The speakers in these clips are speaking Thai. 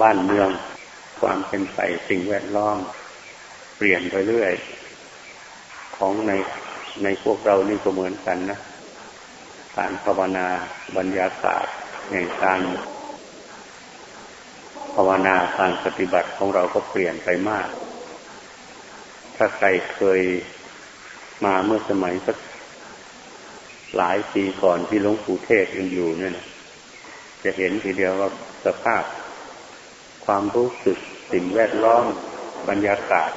บ้านเมือง ความเป็นไปสิ่งแวดล้อม เปลี่ยนไปเรื่อย ของในในพวกเรานี่ก็เหมือนกันนะ การภาวนาบรรยากาศในการภาวนาการปฏิบัติของเราก็เปลี่ยนไปมาก ถ้าใครเคยมาเมื่อสมัยสักหลายปีก่อนที่หลวงปู่เทศยังอยู่เนี่ยนะจะเห็นทีเดียวว่าสภาพ ความรู้สึกสิ่งแวดล้อมบรรยากาศ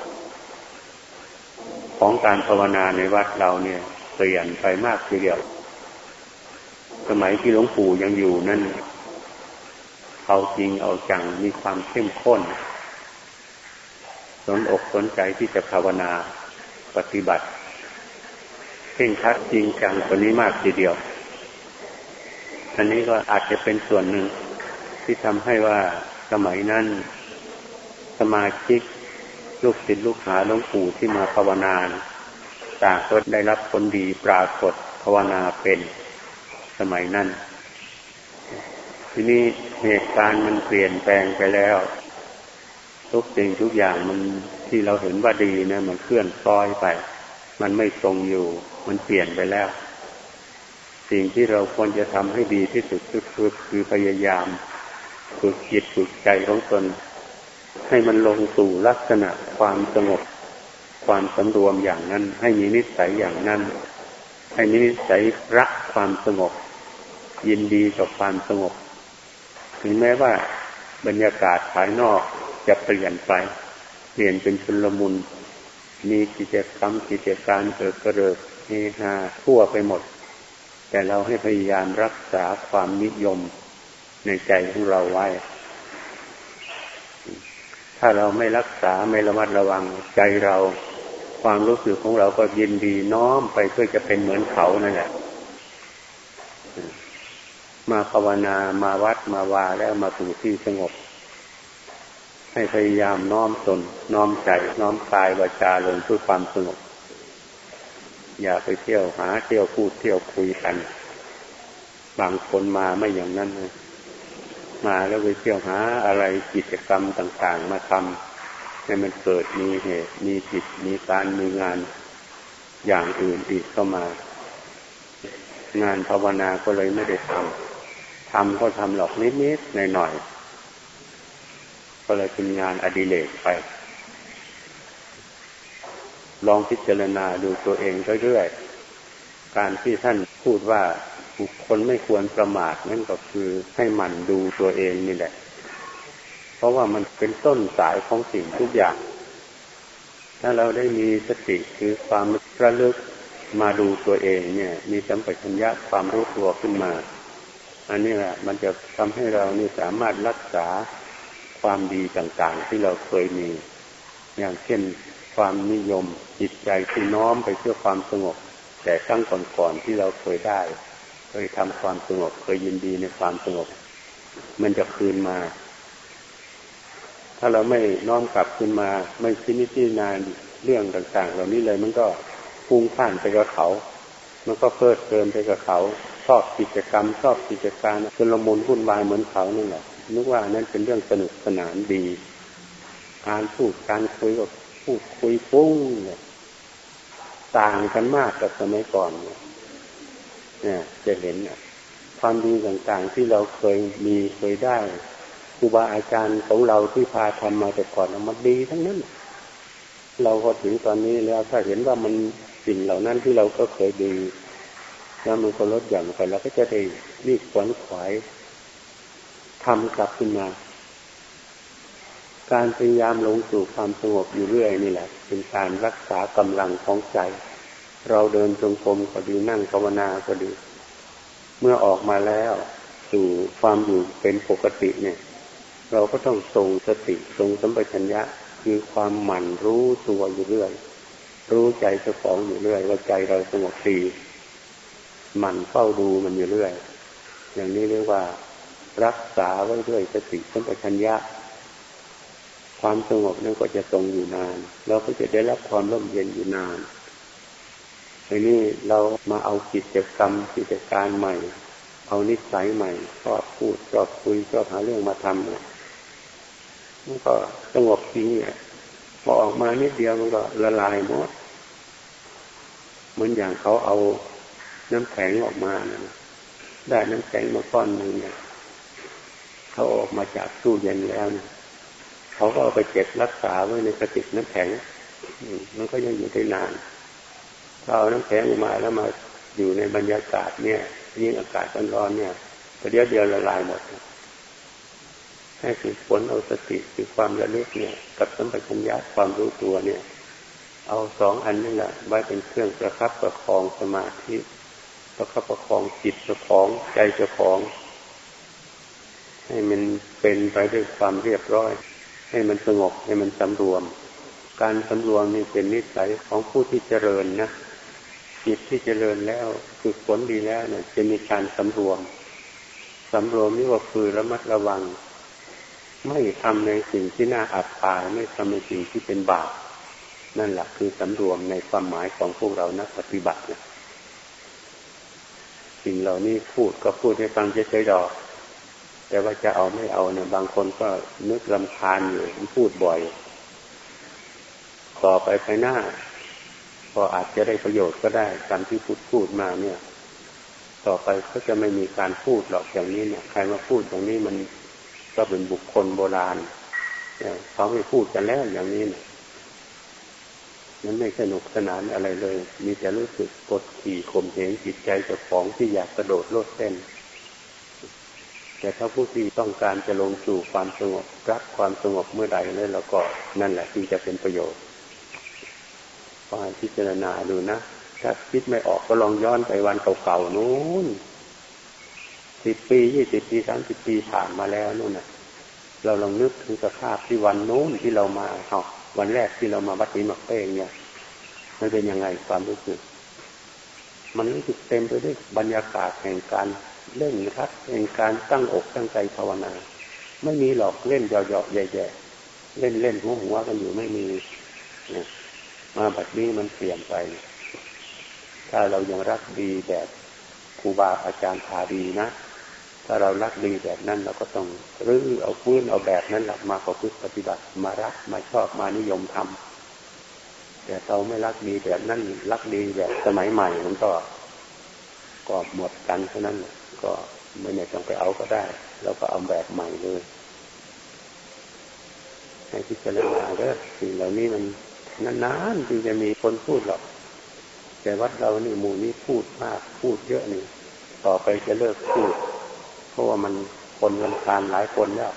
ของการภาวนาในวัดเราเนี่ยเปลี่ยนไปมากทีเดียว สมัยที่หลวงปู่ยังอยู่นั่นเอาจริงเอาจังมีความเข้มข้น สนอกสนใจที่จะภาวนาปฏิบัติเข่งคัดจริงจังกว่านี้มากทีเดียว อันนี้ก็อาจจะเป็นส่วนหนึ่งที่ทำให้ว่า สมัยนั้น สมาชิกลูกศิษย์ลูกหาหลวงปู่ที่มาภาวนาต่างก็ได้รับผลดีปรากฏภาวนาเป็นสมัยนั้น ทีนี้เหตุการณ์มันเปลี่ยนแปลงไปแล้ว ทุกสิ่งทุกอย่างมันที่เราเห็นว่าดีนะมันเคลื่อนคล้อยไป มันไม่ทรงอยู่ มันเปลี่ยนไปแล้ว สิ่งที่เราควรจะทำให้ดีที่สุดก็คือคือพยายาม ฝึกจิตฝึกใจของตน ให้มันลงสู่ลักษณะความสงบ ความสำรวมอย่างนั้น ให้มีนิสัยอย่างนั้น ให้มีนิสัยรักความสงบ ยินดีกับความสงบ ถึงแม้ว่าบรรยากาศภายนอกจะเปลี่ยนไป เปลี่ยนเป็นชุลมุน มีกิจกรรมกิจการเกิดกระเริกเฮฮาทั่วไปหมด แต่เราให้พยายามรักษาความนิยม ในใจของเราไว้ ถ้าเราไม่รักษาไม่ระมัดระวังใจเรา ความรู้สึกของเราก็ยินดีน้อมไปเพื่อจะเป็นเหมือนเขานั่นแหละมาภาวนามาวัดมาวาแล้วมาสู่ที่สงบ ให้พยายามน้อมตน น้อมใจ น้อมกายวาจาลงเพื่อความสงบ อย่าไปเที่ยวหาเที่ยวพูดเที่ยวคุยกัน บางคนมาไม่อย่างนั้นนะ มาแล้วไปเที่ยวหาอะไรกิจกรรมต่าง ๆ มาทำให้มันเกิดมีเหตุ มีจิตมีการมีงานอย่างอื่นอีกเข้ามา งานภาวนาก็เลยไม่ได้ทำทำก็ทำหลอกนิดๆหน่อยๆก็เลยเป็นงานอดิเรกไป ลองพิจารณาดูตัวเองเรื่อยๆการที่ท่านพูดว่า บุคคลไม่ควรประมาทนั่นก็คือให้มันดูตัวเองนี่แหละ เพราะว่ามันเป็นต้นสายของสิ่งทุกอย่าง ถ้าเราได้มีสติคือความระลึกมาดูตัวเองเนี่ย มีสัมปชัญญะความรู้ตัวขึ้นมา อันนี้แหละมันจะทำให้เรานี่สามารถรักษาความดีต่างๆ ที่เราเคยมี อย่างเช่นความนิยมจิตใจที่น้อมไปเพื่อความสงบ แต่ครั้งก่อนๆที่เราเคยได้ เคยทำความสงบ เคยยินดีในความสงบ มันจะคืนมา ถ้าเราไม่น้อมกลับคืนมา ไม่คิดนิจนานเรื่องต่าง ๆ เหล่านี้เลยมันก็ฟุ้งผ่านไปกับเขา มันก็เพลิดเพลินไปกับเขา ชอบกิจกรรม ชอบกิจการจนละมุนวุ่นวายเหมือนเขานั่นแหละนึกว่านั้นเป็นเรื่องสนุกสนานดี การพูดการคุยกับพูดคุยฟุ้งเนี่ยต่างกันมากกับสมัยก่อน เนี่ยจะเห็นความดีต่างๆที่เราเคยมีเคยได้ครูบาอาจารย์ของเราที่พาทำมาแต่ก่อนมันดีทั้งนั้น เราพอถึงตอนนี้แล้วถ้าเห็นว่ามันสิ่งเหล่านั้นที่เราก็เคยดีแล้วมันก็ลดหย่อนไปเราก็จะได้รีบขวนขวายทำกลับขึ้นมา การพยายามลงสู่ความสงบอยู่เรื่อยนี่แหละ เป็นการรักษากำลังของใจ เราเดินจงกรมก็ดีนั่งภาวนาก็ดี เมื่อออกมาแล้วสู่ความอยู่เป็นปกติเนี่ย เราก็ต้องทรงสติทรงสัมปชัญญะคือความหมั่นรู้ตัวอยู่เรื่อย รู้ใจเจ้าของอยู่เรื่อย ว่าใจเราสงบดีหมั่นเฝ้าดูมันอยู่เรื่อย อย่างนี้เรียกว่า รักษาไว้ด้วยสติสัมปชัญญะ ความสงบนั้นก็จะทรงอยู่นาน เราก็จะได้รับความร่มเย็นอยู่นาน ทีนี้เรามาเอากิจกรรมกิจการใหม่ เอานิสัยใหม่ชอบพูดชอบคุยชอบหาเรื่องมาทำเนี่ยมันก็สงบจริงเนี่ยพอออกมานิดเดียวมันก็ละลายหมดเหมือนอย่างเขาเอาน้ำแข็งออกมานะได้น้ำแข็งมาก้อนหนึ่งเนี่ยเขาออกมาจากตู้เย็นแล้วเนี่ยเขาก็เอาไปเก็บรักษาไว้ในกระติกน้ำแข็งมันก็ยังอยู่ได้นาน เราเอาน้ำแข็งออกมาแล้วมาอยู่ในบรรยากาศเนี่ยยิ่งอากาศร้อนๆเนี่ยประเดี๋ยวเดียวละลายหมดให้ฝึกฝนเอาสติคือความระลึกเนี่ย กับสัมปชัญญะความรู้ตัวเนี่ย เอาสองอันนี่แหละไว้เป็นเครื่องประคับประคองสมาธิประคับประคองจิตเจ้าของใจเจ้าของ ให้มันเป็นไปด้วยความเรียบร้อย ให้มันสงบให้มันสำรวม การสำรวมนี่เป็นนิสัยของผู้ที่เจริญนะ จิตที่เจริญแล้วคือผลดีแล้วเนี่ยจะมีการสำรวมสำรวมนี่ว่าคือระมัดระวัง ไม่ทำในสิ่งที่น่าอับอาย ไม่ทำในสิ่งที่เป็นบาปนั่นแหละคือสำรวมในความหมายของพวกเรานักปฏิบัตินะสิ่งเหล่านี้พูดก็พูดให้ฟังเฉยๆดอก แต่ว่าจะเอาไม่เอาเนี่ยบางคนก็นึกลำคาญอยู่มันพูดบ่อย ต่อไปภายหน้า ก็อาจจะได้ประโยชน์ก็ได้ตามที่พูดพูดมาเนี่ย ต่อไปก็จะไม่มีการพูดหรอกอย่างนี้เนี่ยใครมาพูดอย่างนี้มันก็เป็นบุคคลโบราณเนี่ยเขาไม่พูดกันแล้วอย่างนี้เนี่ยมันไม่สนุกสนานอะไรเลย มีแต่รู้สึกกดขี่ข่มเหงจิตใจเจ้าของที่อยากกระโดดโลดเต้น แต่ถ้าผู้ที่ต้องการจะลงสู่ความสงบรักความสงบเมื่อใดแล้วเราก็นั่นแหละที่จะเป็นประโยชน์ ก็ให้พิจารณาดูนะ ถ้าคิดไม่ออกก็ลองย้อนไปวันเก่าๆนู้นสิบปียี่สิบปีสามสิบปีผ่านมาแล้วนู่นน่ะ เราลองนึกถึงสภาพที่วันนู้นที่เรามาเอาวันแรกที่เรามาวัดนี้มาเป้งเนี่ยมันเป็นยังไงความรู้สึก มันรู้สึกเต็มไปด้วยบรรยากาศแห่งการเล่นรักแห่งการตั้งอกตั้งใจภาวนา ไม่มีหรอกเล่นหยอกๆแย่ๆเล่นเล่นหัวหัวกันอยู่ไม่มี มาแบบนี้มันเปลี่ยนไปถ้าเรายังรักดีแบบครูบาอาจารย์พาดีนะ ถ้าเรารักดีแบบนั้นเราก็ต้องรื้อเอาพื้นเอาแบบนั้นหลักมาประพฤติปฏิบัติมารักมาชอบมานิยมทำแต่เราไม่รักดีแบบนั้นรักดีแบบสมัยใหม่มันก็ก็หมดกันเท่านั้นก็ไม่เนี่ยต้องไปเอาก็ได้แล้วก็เอาแบบใหม่เลยให้พิจารณาเด้อสิ่งเหล่านี้มัน นานๆจึงจะมีคนพูดหรอก แต่วัดเรานี่หมู่นี้พูดมากพูดเยอะนี่ ต่อไปจะเลิกพูด เพราะว่ามันคนกันคานหลายคนแล้ว